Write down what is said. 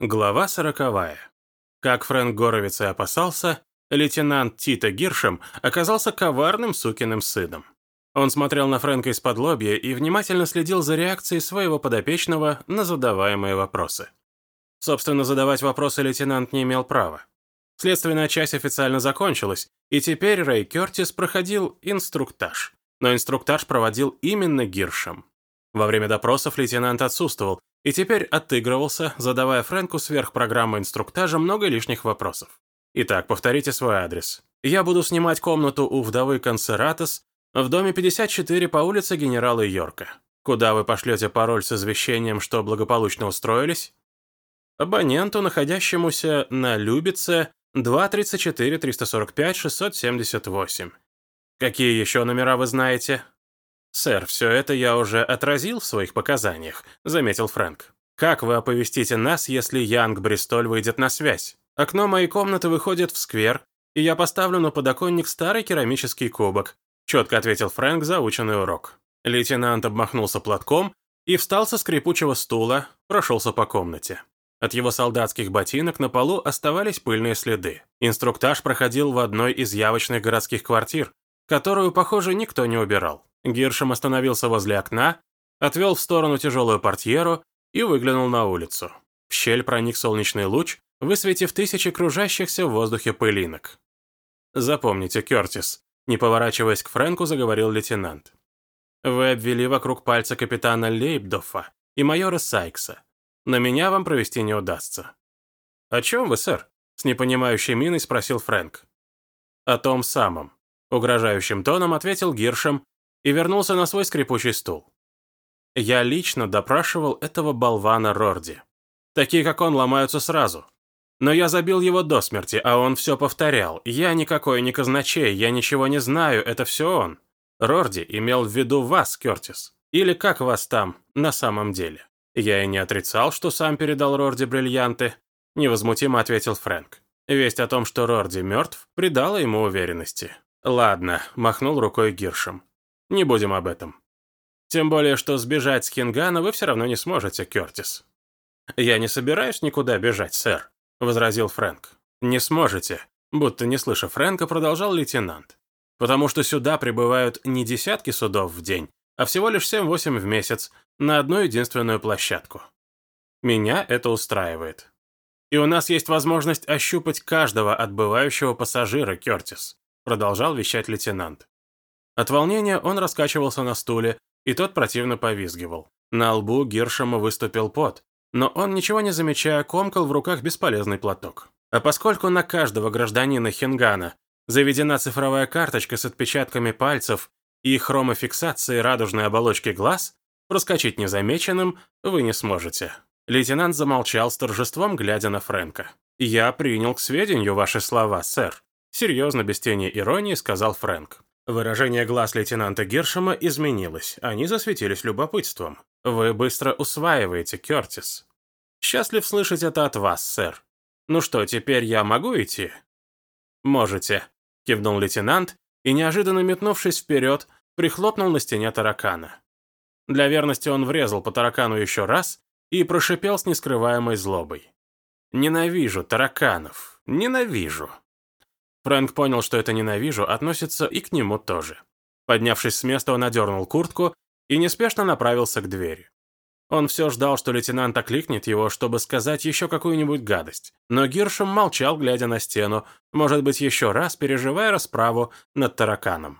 Глава сороковая. Как Фрэнк Горовиц и опасался, лейтенант Тита Гиршем оказался коварным сукиным сыном. Он смотрел на Фрэнка из-под лобья и внимательно следил за реакцией своего подопечного на задаваемые вопросы. Собственно, задавать вопросы лейтенант не имел права. Следственная часть официально закончилась, и теперь Рэй Кертис проходил инструктаж. Но инструктаж проводил именно Гиршем. Во время допросов лейтенант отсутствовал, и теперь отыгрывался, задавая Фрэнку сверх программы инструктажа много лишних вопросов. Итак, повторите свой адрес. Я буду снимать комнату у вдовы Консератос в доме 54 по улице генерала Йорка. Куда вы пошлете пароль с извещением, что благополучно устроились? Абоненту, находящемуся на Любице 234-345-678. Какие еще номера вы знаете? «Сэр, все это я уже отразил в своих показаниях», — заметил Фрэнк. «Как вы оповестите нас, если Янг Бристоль выйдет на связь? Окно моей комнаты выходит в сквер, и я поставлю на подоконник старый керамический кубок», — четко ответил Фрэнк заученный урок. Лейтенант обмахнулся платком и встал со скрипучего стула, прошелся по комнате. От его солдатских ботинок на полу оставались пыльные следы. Инструктаж проходил в одной из явочных городских квартир, которую, похоже, никто не убирал. Гиршем остановился возле окна, отвел в сторону тяжелую портьеру и выглянул на улицу. В щель проник солнечный луч, высветив тысячи кружащихся в воздухе пылинок. «Запомните, Кертис», — не поворачиваясь к Фрэнку, заговорил лейтенант. «Вы обвели вокруг пальца капитана Лейбдофа и майора Сайкса. На меня вам провести не удастся». «О чем вы, сэр?» — с непонимающей миной спросил Фрэнк. «О том самом», — угрожающим тоном ответил Гиршем и вернулся на свой скрипучий стул. Я лично допрашивал этого болвана Рорди. Такие, как он, ломаются сразу. Но я забил его до смерти, а он все повторял. Я никакой не казначей, я ничего не знаю, это все он. Рорди имел в виду вас, Кертис. Или как вас там, на самом деле. Я и не отрицал, что сам передал Рорди бриллианты. Невозмутимо ответил Фрэнк. Весть о том, что Рорди мертв, придала ему уверенности. «Ладно», — махнул рукой Гиршем. Не будем об этом. Тем более, что сбежать с Кингана вы все равно не сможете, Кертис. Я не собираюсь никуда бежать, сэр, возразил Фрэнк. Не сможете, будто не слыша Фрэнка, продолжал лейтенант. Потому что сюда прибывают не десятки судов в день, а всего лишь 7-8 в месяц на одну единственную площадку. Меня это устраивает. И у нас есть возможность ощупать каждого отбывающего пассажира, Кертис, продолжал вещать лейтенант. От волнения он раскачивался на стуле, и тот противно повизгивал. На лбу Гиршема выступил пот, но он, ничего не замечая, комкал в руках бесполезный платок. А поскольку на каждого гражданина Хингана заведена цифровая карточка с отпечатками пальцев и хромофиксацией радужной оболочки глаз, проскочить незамеченным вы не сможете. Лейтенант замолчал с торжеством, глядя на Фрэнка. «Я принял к сведению ваши слова, сэр», — серьезно, без тени иронии, сказал Фрэнк. Выражение глаз лейтенанта Гершема изменилось, они засветились любопытством. «Вы быстро усваиваете, Кертис». «Счастлив слышать это от вас, сэр. Ну что, теперь я могу идти?» «Можете», — кивнул лейтенант и, неожиданно метнувшись вперед, прихлопнул на стене таракана. Для верности он врезал по таракану еще раз и прошипел с нескрываемой злобой. «Ненавижу тараканов, ненавижу». Фрэнк понял, что это «ненавижу» относится и к нему тоже. Поднявшись с места, он одернул куртку и неспешно направился к двери. Он все ждал, что лейтенант окликнет его, чтобы сказать еще какую-нибудь гадость. Но Гиршем молчал, глядя на стену, может быть, еще раз переживая расправу над тараканом.